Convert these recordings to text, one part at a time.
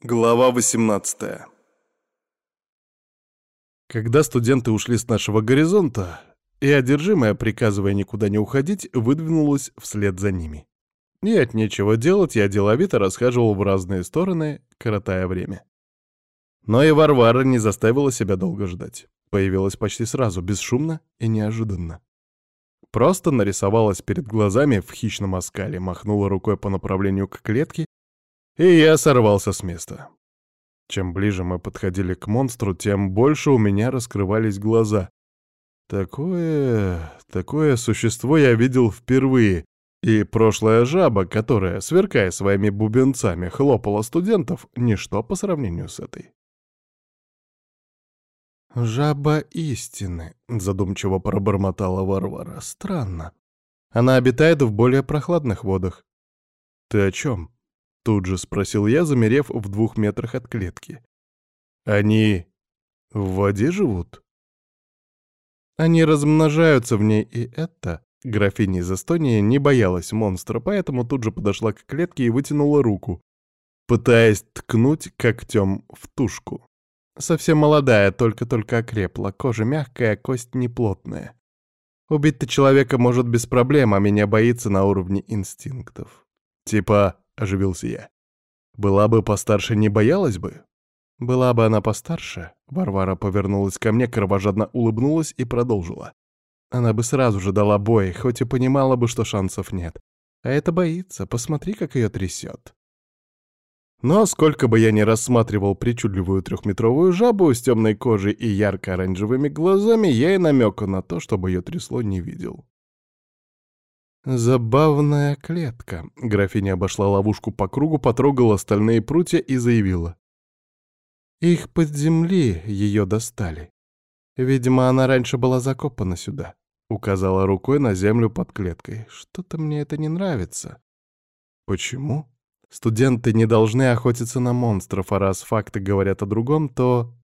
Глава 18 Когда студенты ушли с нашего горизонта, и одержимая, приказывая никуда не уходить, выдвинулась вслед за ними. И от нечего делать я деловито расхаживал в разные стороны, коротая время. Но и Варвара не заставила себя долго ждать. Появилась почти сразу, бесшумно и неожиданно. Просто нарисовалась перед глазами в хищном оскале, махнула рукой по направлению к клетке и я сорвался с места. Чем ближе мы подходили к монстру, тем больше у меня раскрывались глаза. Такое... такое существо я видел впервые, и прошлая жаба, которая, сверкая своими бубенцами, хлопала студентов, ничто по сравнению с этой. «Жаба истины», — задумчиво пробормотала Варвара. «Странно. Она обитает в более прохладных водах». «Ты о чем?» Тут же спросил я, замерев в двух метрах от клетки. «Они в воде живут?» «Они размножаются в ней, и это...» Графиня из Эстонии не боялась монстра, поэтому тут же подошла к клетке и вытянула руку, пытаясь ткнуть когтем в тушку. Совсем молодая, только-только окрепла, кожа мягкая, кость неплотная. Убить-то человека может без проблем, а меня боится на уровне инстинктов. Типа, — оживился я. «Была бы постарше, не боялась бы?» «Была бы она постарше», — Варвара повернулась ко мне, кровожадно улыбнулась и продолжила. «Она бы сразу же дала бой, хоть и понимала бы, что шансов нет. А это боится, посмотри, как ее трясет». Но сколько бы я ни рассматривал причудливую трехметровую жабу с темной кожей и ярко-оранжевыми глазами, я и намека на то, чтобы ее трясло, не видел. «Забавная клетка». Графиня обошла ловушку по кругу, потрогала остальные прутья и заявила. «Их под земли ее достали. Видимо, она раньше была закопана сюда». Указала рукой на землю под клеткой. «Что-то мне это не нравится». «Почему?» «Студенты не должны охотиться на монстров, а раз факты говорят о другом, то...»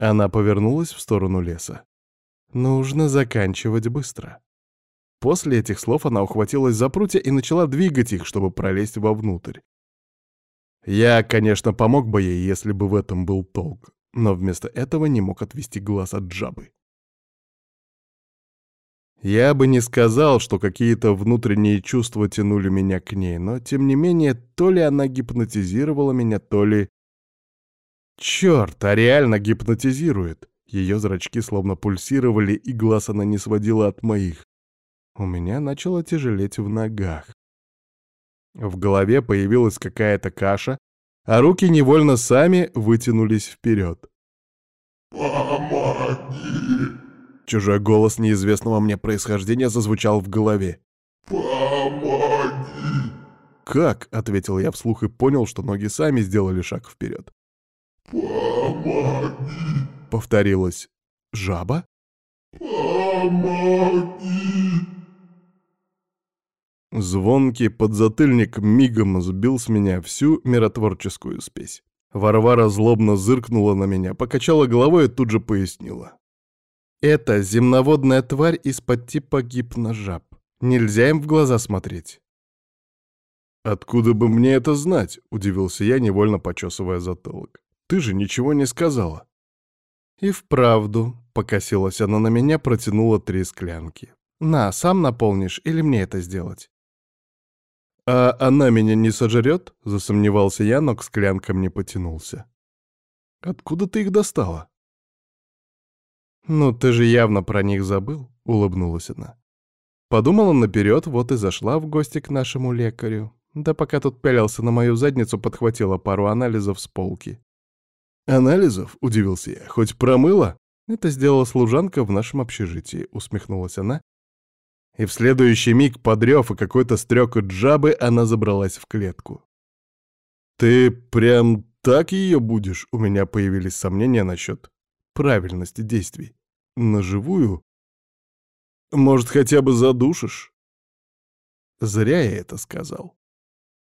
Она повернулась в сторону леса. «Нужно заканчивать быстро». После этих слов она ухватилась за прутья и начала двигать их, чтобы пролезть вовнутрь. Я, конечно, помог бы ей, если бы в этом был толк, но вместо этого не мог отвести глаз от жабы. Я бы не сказал, что какие-то внутренние чувства тянули меня к ней, но, тем не менее, то ли она гипнотизировала меня, то ли... Черт, а реально гипнотизирует. Ее зрачки словно пульсировали, и глаз она не сводила от моих. У меня начало тяжелеть в ногах. В голове появилась какая-то каша, а руки невольно сами вытянулись вперед. «Помоги!» Чужой голос неизвестного мне происхождения зазвучал в голове. «Помоги!» «Как?» — ответил я вслух и понял, что ноги сами сделали шаг вперед. «Помоги!» — повторилось. «Жаба?» «Помоги!» Звонкий подзатыльник мигом сбил с меня всю миротворческую спесь. Варвара злобно зыркнула на меня, покачала головой и тут же пояснила. «Это земноводная тварь из-под типа гипножаб. Нельзя им в глаза смотреть». «Откуда бы мне это знать?» — удивился я, невольно почесывая затылок. «Ты же ничего не сказала». «И вправду», — покосилась она на меня, протянула три склянки. «На, сам наполнишь или мне это сделать?» «А она меня не сожрет?» — засомневался я, но к склянкам не потянулся. «Откуда ты их достала?» «Ну, ты же явно про них забыл», — улыбнулась она. Подумала наперед, вот и зашла в гости к нашему лекарю. Да пока тут пялился на мою задницу, подхватила пару анализов с полки. «Анализов?» — удивился я. «Хоть промыла?» «Это сделала служанка в нашем общежитии», — усмехнулась она и в следующий миг, подрев и какой-то стрекот жабы, она забралась в клетку. «Ты прям так ее будешь?» У меня появились сомнения насчет правильности действий. На живую? Может, хотя бы задушишь? Зря я это сказал.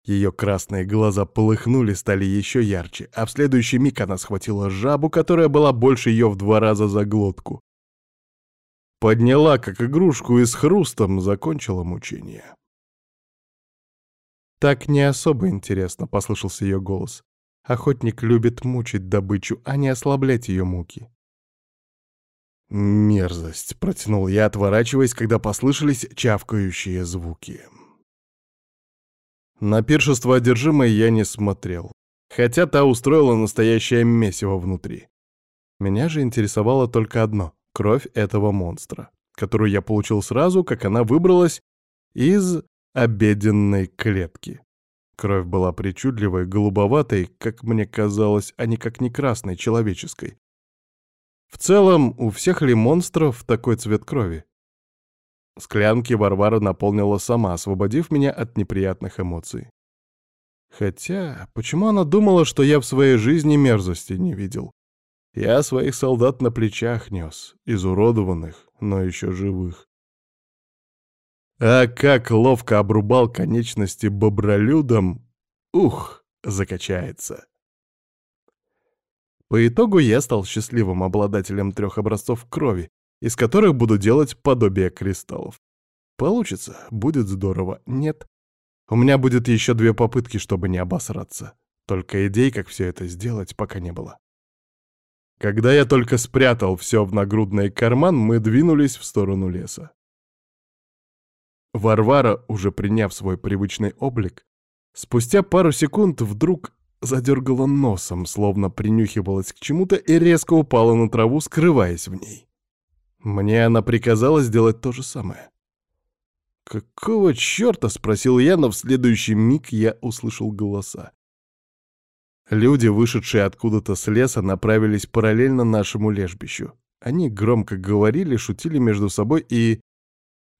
Ее красные глаза полыхнули, стали еще ярче, а в следующий миг она схватила жабу, которая была больше ее в два раза за глотку, Подняла, как игрушку, и с хрустом закончила мучение. «Так не особо интересно», — послышался ее голос. Охотник любит мучить добычу, а не ослаблять ее муки. «Мерзость!» — протянул я, отворачиваясь, когда послышались чавкающие звуки. На пиршество одержимой я не смотрел, хотя та устроила настоящее месиво внутри. Меня же интересовало только одно — кровь этого монстра, которую я получил сразу, как она выбралась из обеденной клетки. Кровь была причудливой, голубоватой, как мне казалось, а никак не красной, человеческой. В целом, у всех ли монстров такой цвет крови? Склянки Варвара наполнила сама, освободив меня от неприятных эмоций. Хотя, почему она думала, что я в своей жизни мерзости не видел? Я своих солдат на плечах нес, изуродованных, но еще живых. А как ловко обрубал конечности бобролюдом, ух, закачается. По итогу я стал счастливым обладателем трех образцов крови, из которых буду делать подобие кристаллов. Получится, будет здорово. Нет. У меня будет еще две попытки, чтобы не обосраться. Только идей, как все это сделать, пока не было. Когда я только спрятал все в нагрудный карман, мы двинулись в сторону леса. Варвара, уже приняв свой привычный облик, спустя пару секунд вдруг задергала носом, словно принюхивалась к чему-то и резко упала на траву, скрываясь в ней. Мне она приказала сделать то же самое. «Какого черта?» — спросил я, но в следующий миг я услышал голоса. Люди, вышедшие откуда-то с леса, направились параллельно нашему лежбищу. Они громко говорили, шутили между собой и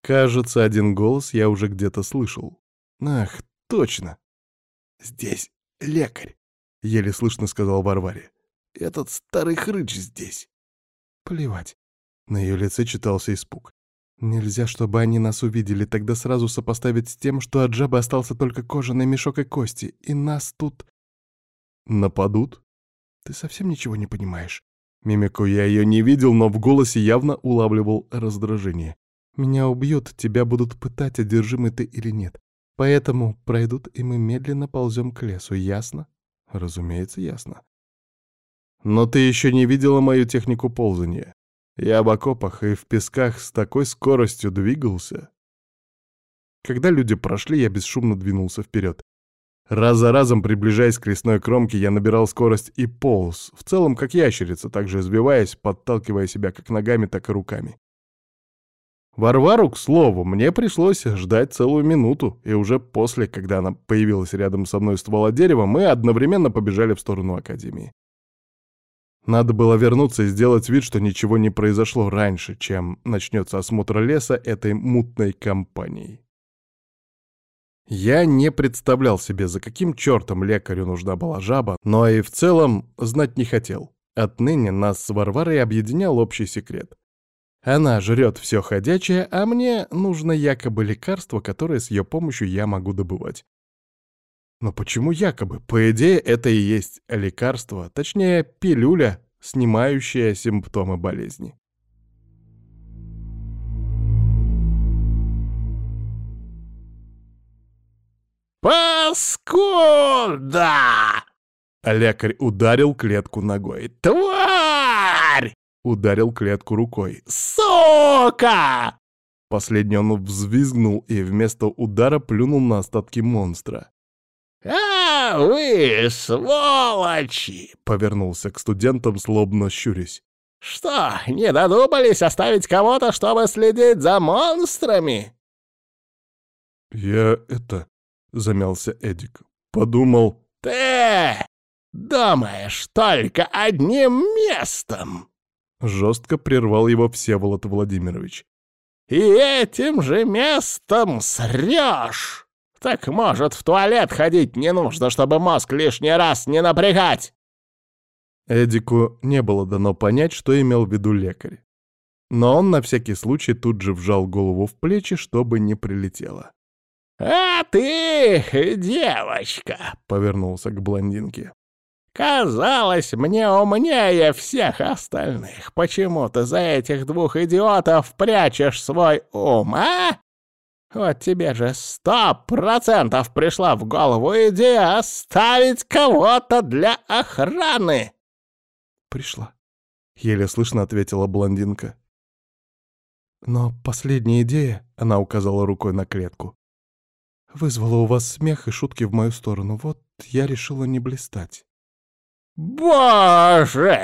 Кажется, один голос я уже где-то слышал. Ах, точно. Здесь лекарь, еле слышно сказал Варваре. Этот старый хрыч здесь. Плевать. На ее лице читался испуг. Нельзя, чтобы они нас увидели, тогда сразу сопоставить с тем, что от жабы остался только кожаный мешок и кости, и нас тут... Нападут? Ты совсем ничего не понимаешь. Мимику я ее не видел, но в голосе явно улавливал раздражение. Меня убьют, тебя будут пытать, одержимый ты или нет. Поэтому пройдут, и мы медленно ползем к лесу, ясно? Разумеется, ясно. Но ты еще не видела мою технику ползания. Я в окопах и в песках с такой скоростью двигался. Когда люди прошли, я бесшумно двинулся вперед. Раз за разом, приближаясь к лесной кромке, я набирал скорость и полз, в целом как ящерица, также избиваясь, подталкивая себя как ногами, так и руками. Варвару, к слову, мне пришлось ждать целую минуту, и уже после, когда она появилась рядом со мной ствола дерева, мы одновременно побежали в сторону Академии. Надо было вернуться и сделать вид, что ничего не произошло раньше, чем начнется осмотр леса этой мутной компанией. Я не представлял себе, за каким чертом лекарю нужна была жаба, но и в целом знать не хотел. Отныне нас с Варварой объединял общий секрет — она жрет все ходячее, а мне нужно якобы лекарство, которое с ее помощью я могу добывать. Но почему якобы? По идее, это и есть лекарство, точнее, пилюля, снимающая симптомы болезни. «Паскуда!» Лекарь ударил клетку ногой. «Тварь!» Ударил клетку рукой. «Сука!» Последний он взвизгнул и вместо удара плюнул на остатки монстра. «А вы, сволочи!» — повернулся к студентам, слобно щурясь. «Что, не додумались оставить кого-то, чтобы следить за монстрами?» «Я это...» — замялся Эдик. «Подумал...» «Ты думаешь только одним местом!» Жестко прервал его Всеволод Владимирович. «И этим же местом срешь! Так, может, в туалет ходить не нужно, чтобы мозг лишний раз не напрягать!» Эдику не было дано понять, что имел в виду лекарь. Но он на всякий случай тут же вжал голову в плечи, чтобы не прилетело. «А ты, девочка!» — повернулся к блондинке. Казалось мне умнее всех остальных. Почему ты за этих двух идиотов прячешь свой ум, а? Вот тебе же сто процентов пришла в голову идея оставить кого-то для охраны!» «Пришла», — еле слышно ответила блондинка. «Но последняя идея», — она указала рукой на клетку, вызвала у вас смех и шутки в мою сторону. Вот я решила не блистать. «Боже!»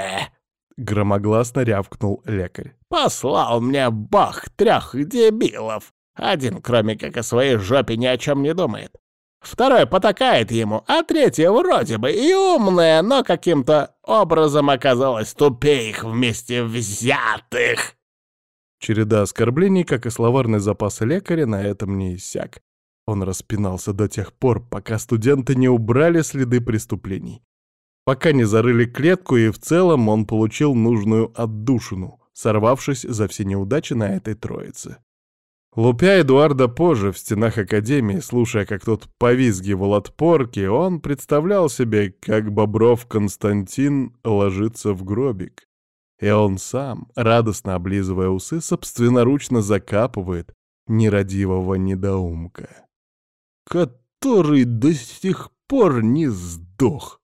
— громогласно рявкнул лекарь. «Послал мне бог трех дебилов! Один, кроме как о своей жопе, ни о чем не думает. Второй потакает ему, а третья вроде бы и умная, но каким-то образом оказалась тупее их вместе взятых!» Череда оскорблений, как и словарный запас лекаря, на этом не иссяк. Он распинался до тех пор, пока студенты не убрали следы преступлений. Пока не зарыли клетку, и в целом он получил нужную отдушину, сорвавшись за все неудачи на этой троице. Лупя Эдуарда позже в стенах Академии, слушая, как тот повизгивал от порки, он представлял себе, как Бобров Константин ложится в гробик. И он сам, радостно облизывая усы, собственноручно закапывает нерадивого недоумка который до сих пор не сдох.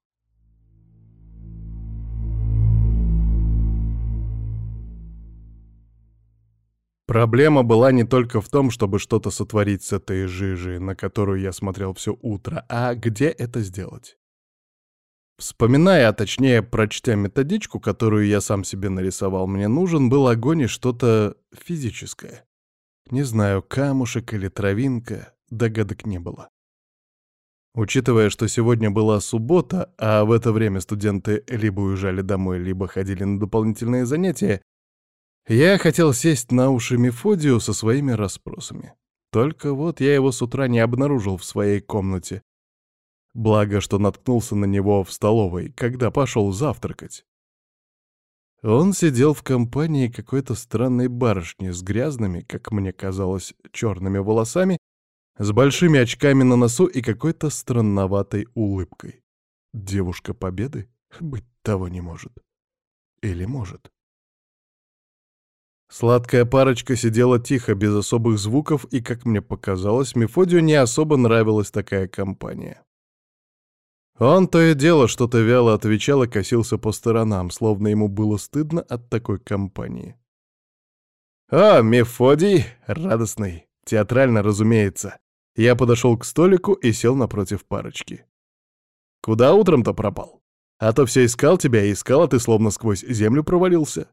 Проблема была не только в том, чтобы что-то сотворить с этой жижей, на которую я смотрел все утро, а где это сделать. Вспоминая, а точнее прочтя методичку, которую я сам себе нарисовал, мне нужен был огонь и что-то физическое. Не знаю, камушек или травинка, догадок не было. Учитывая, что сегодня была суббота, а в это время студенты либо уезжали домой, либо ходили на дополнительные занятия, я хотел сесть на уши Мефодию со своими расспросами. Только вот я его с утра не обнаружил в своей комнате. Благо, что наткнулся на него в столовой, когда пошел завтракать. Он сидел в компании какой-то странной барышни с грязными, как мне казалось, черными волосами с большими очками на носу и какой-то странноватой улыбкой. Девушка Победы? Быть того не может. Или может? Сладкая парочка сидела тихо, без особых звуков, и, как мне показалось, Мефодию не особо нравилась такая компания. Он то и дело что-то вяло отвечал и косился по сторонам, словно ему было стыдно от такой компании. «О, Мефодий! Радостный! Театрально, разумеется!» Я подошел к столику и сел напротив парочки. «Куда утром-то пропал? А то все искал тебя и искал, а ты словно сквозь землю провалился».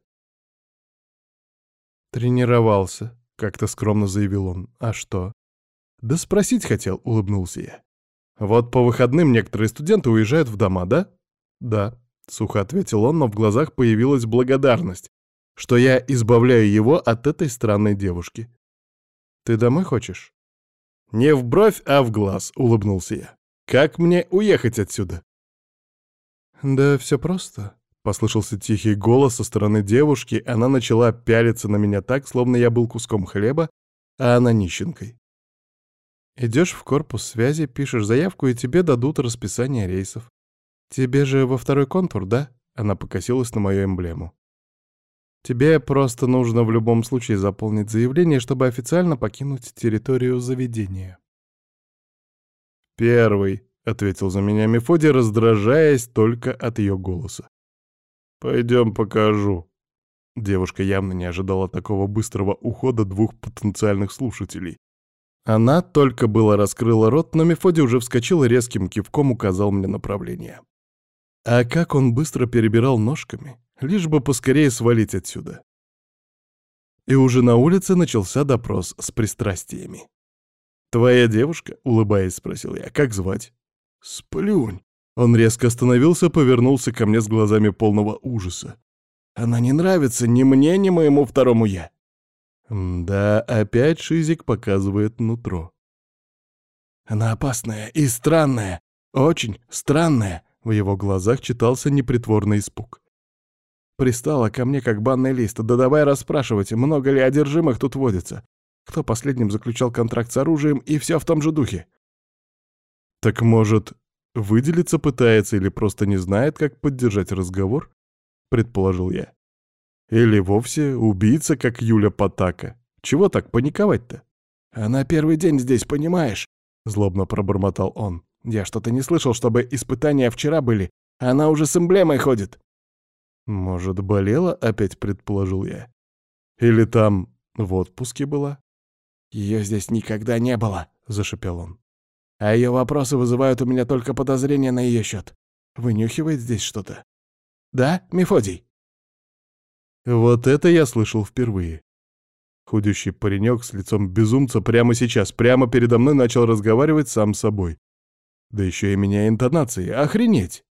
«Тренировался», — как-то скромно заявил он. «А что?» «Да спросить хотел», — улыбнулся я. «Вот по выходным некоторые студенты уезжают в дома, да?» «Да», — сухо ответил он, но в глазах появилась благодарность, что я избавляю его от этой странной девушки. «Ты домой хочешь?» «Не в бровь, а в глаз», — улыбнулся я. «Как мне уехать отсюда?» «Да все просто», — послышался тихий голос со стороны девушки, она начала пялиться на меня так, словно я был куском хлеба, а она нищенкой. Идешь в корпус связи, пишешь заявку, и тебе дадут расписание рейсов. Тебе же во второй контур, да? Она покосилась на мою эмблему. Тебе просто нужно в любом случае заполнить заявление, чтобы официально покинуть территорию заведения. «Первый», — ответил за меня Мефодий, раздражаясь только от ее голоса. «Пойдем покажу». Девушка явно не ожидала такого быстрого ухода двух потенциальных слушателей. Она только было раскрыла рот, но Мефодий уже вскочил и резким кивком указал мне направление. А как он быстро перебирал ножками, лишь бы поскорее свалить отсюда. И уже на улице начался допрос с пристрастиями. «Твоя девушка?» — улыбаясь, спросил я. «Как звать?» «Сплюнь!» Он резко остановился, повернулся ко мне с глазами полного ужаса. «Она не нравится ни мне, ни моему второму я». Да, опять Шизик показывает нутро. «Она опасная и странная, очень странная», — в его глазах читался непритворный испуг. Пристала ко мне как банный лист. Да давай расспрашивать, много ли одержимых тут водится. Кто последним заключал контракт с оружием и все в том же духе. Так может, выделиться пытается или просто не знает, как поддержать разговор? Предположил я. Или вовсе убийца, как Юля Потака. Чего так паниковать-то? Она первый день здесь, понимаешь?» — злобно пробормотал он. «Я что-то не слышал, чтобы испытания вчера были. Она уже с эмблемой ходит». «Может, болела?» — опять предположил я. «Или там в отпуске была?» «Ее здесь никогда не было», — зашипел он. «А ее вопросы вызывают у меня только подозрения на ее счет. Вынюхивает здесь что-то. Да, Мефодий?» Вот это я слышал впервые. Худющий паренек с лицом безумца прямо сейчас, прямо передо мной начал разговаривать сам с собой. Да еще и меня интонации. Охренеть!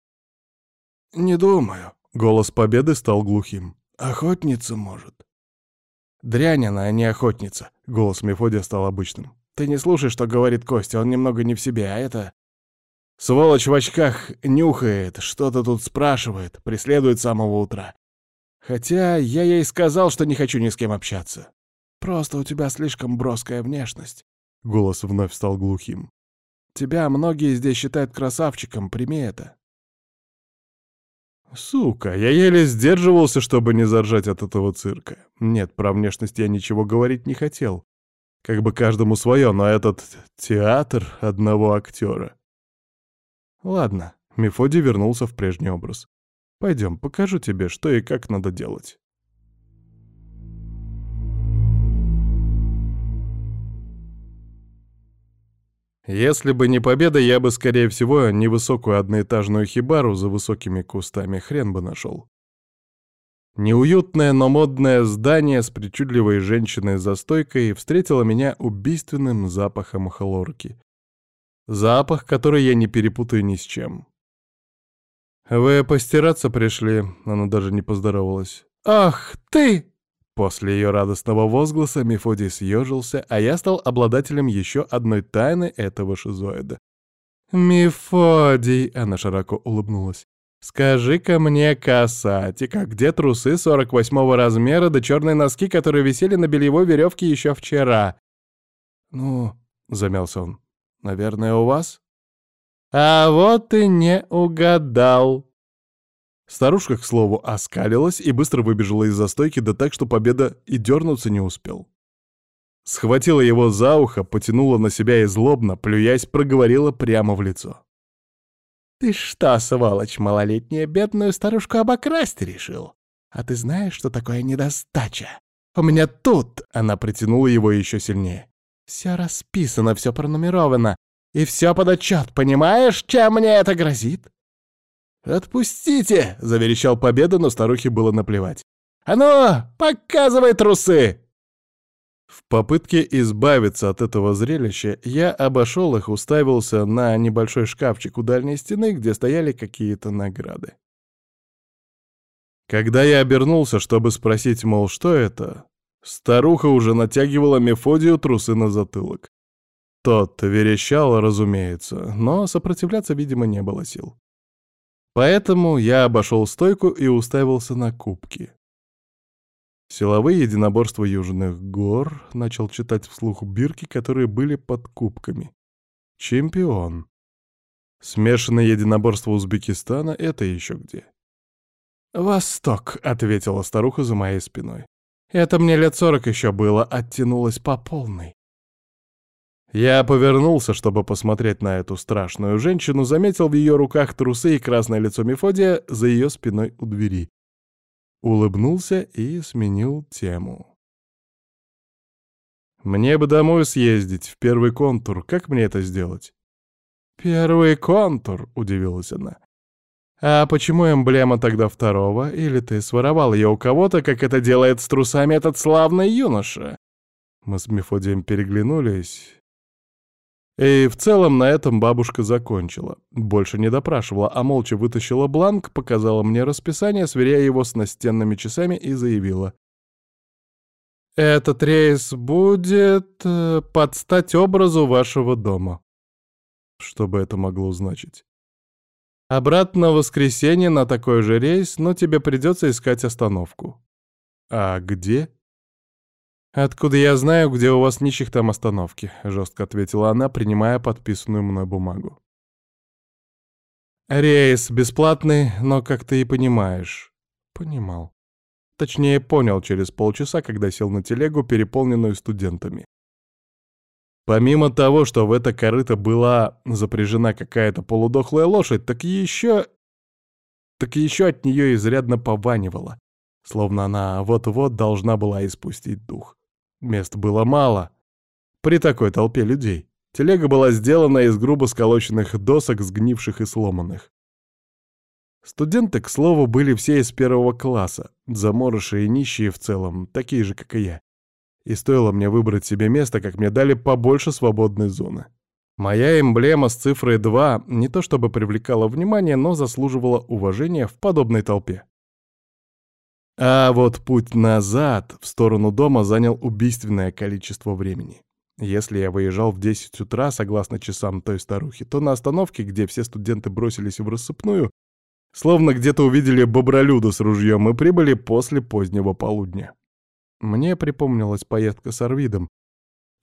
«Не думаю», — голос победы стал глухим. «Охотница, может». «Дрянь она, а не охотница», — голос Мефодия стал обычным. «Ты не слушай, что говорит Костя, он немного не в себе, а это...» Сволочь в очках нюхает, что-то тут спрашивает, преследует с самого утра. Хотя я ей сказал, что не хочу ни с кем общаться. Просто у тебя слишком броская внешность. Голос вновь стал глухим. Тебя многие здесь считают красавчиком, прими это. Сука, я еле сдерживался, чтобы не заржать от этого цирка. Нет, про внешность я ничего говорить не хотел. Как бы каждому свое, но этот театр одного актера. Ладно, Мефодий вернулся в прежний образ. Пойдем, покажу тебе, что и как надо делать. Если бы не победа, я бы, скорее всего, невысокую одноэтажную хибару за высокими кустами хрен бы нашел. Неуютное, но модное здание с причудливой женщиной за стойкой встретило меня убийственным запахом хлорки, Запах, который я не перепутаю ни с чем. «Вы постираться пришли?» Она даже не поздоровалась. «Ах, ты!» После ее радостного возгласа Мефодий съежился, а я стал обладателем еще одной тайны этого шизоида. «Мефодий!» — она широко улыбнулась. «Скажи-ка мне, касатик, а где трусы 48-го размера да черные носки, которые висели на бельевой веревке еще вчера?» «Ну...» — замялся он. Наверное, у вас? А вот ты не угадал. Старушка, к слову, оскалилась и быстро выбежала из застойки, да так, что победа и дернуться не успел. Схватила его за ухо, потянула на себя и злобно, плюясь, проговорила прямо в лицо. «Ты что, сволочь малолетняя, бедную старушку обокрасть решил? А ты знаешь, что такое недостача? У меня тут...» — она притянула его еще сильнее. Все расписано, все пронумеровано. И все под отчет, понимаешь, чем мне это грозит?» «Отпустите!» — заверещал Победа, но старухе было наплевать. «А ну, показывай трусы!» В попытке избавиться от этого зрелища я обошел их, уставился на небольшой шкафчик у дальней стены, где стояли какие-то награды. Когда я обернулся, чтобы спросить, мол, что это, Старуха уже натягивала Мефодию трусы на затылок. Тот верещал, разумеется, но сопротивляться, видимо, не было сил. Поэтому я обошел стойку и уставился на кубки. Силовые единоборства Южных гор, начал читать вслух бирки, которые были под кубками. Чемпион. Смешанное единоборство Узбекистана — это еще где? «Восток», — ответила старуха за моей спиной. Это мне лет сорок еще было, оттянулось по полной. Я повернулся, чтобы посмотреть на эту страшную женщину, заметил в ее руках трусы и красное лицо Мефодия за ее спиной у двери. Улыбнулся и сменил тему. «Мне бы домой съездить, в первый контур. Как мне это сделать?» «Первый контур», — удивилась она. «А почему эмблема тогда второго? Или ты своровал ее у кого-то, как это делает с трусами этот славный юноша?» Мы с Мефодием переглянулись. И в целом на этом бабушка закончила. Больше не допрашивала, а молча вытащила бланк, показала мне расписание, сверяя его с настенными часами и заявила. «Этот рейс будет э, под стать образу вашего дома». Что бы это могло значить? Обратно в воскресенье на такой же рейс, но тебе придется искать остановку. А где? Откуда я знаю, где у вас нищих там остановки, жестко ответила она, принимая подписанную мной бумагу. Рейс бесплатный, но, как ты и понимаешь. Понимал. Точнее, понял через полчаса, когда сел на телегу, переполненную студентами. Помимо того, что в это корыто была запряжена какая-то полудохлая лошадь, так еще... Так еще от нее изрядно пованивало, словно она вот-вот должна была испустить дух. Мест было мало при такой толпе людей. Телега была сделана из грубо сколоченных досок, сгнивших и сломанных. Студенты, к слову, были все из первого класса, заморыши и нищие в целом, такие же, как и я. И стоило мне выбрать себе место, как мне дали побольше свободной зоны. Моя эмблема с цифрой 2 не то чтобы привлекала внимание, но заслуживала уважения в подобной толпе. А вот путь назад, в сторону дома, занял убийственное количество времени. Если я выезжал в 10 утра, согласно часам той старухи, то на остановке, где все студенты бросились в рассыпную, словно где-то увидели бобролюда с ружьем и прибыли после позднего полудня. Мне припомнилась поездка с Арвидом,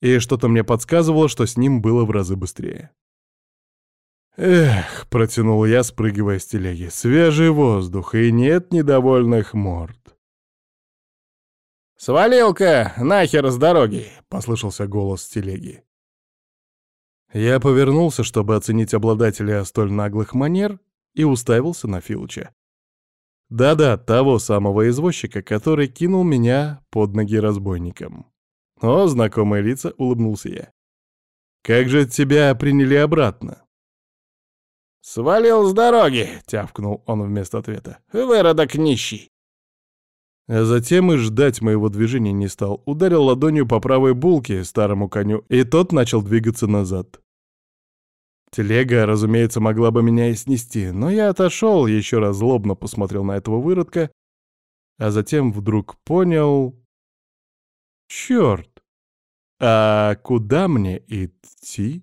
и что-то мне подсказывало, что с ним было в разы быстрее. «Эх», — протянул я, спрыгивая с телеги, — «свежий воздух, и нет недовольных морд». «Свалил-ка нахер с дороги!» — послышался голос с телеги. Я повернулся, чтобы оценить обладателя столь наглых манер, и уставился на Филча. Да-да, того самого извозчика, который кинул меня под ноги разбойникам. О, знакомые лица, улыбнулся я. Как же тебя приняли обратно? «Свалил с дороги!» — тявкнул он вместо ответа. «Выродок нищий!» А затем и ждать моего движения не стал. Ударил ладонью по правой булке старому коню, и тот начал двигаться назад. Телега, разумеется, могла бы меня и снести, но я отошел, еще раз злобно посмотрел на этого выродка, а затем вдруг понял... Черт! А куда мне идти?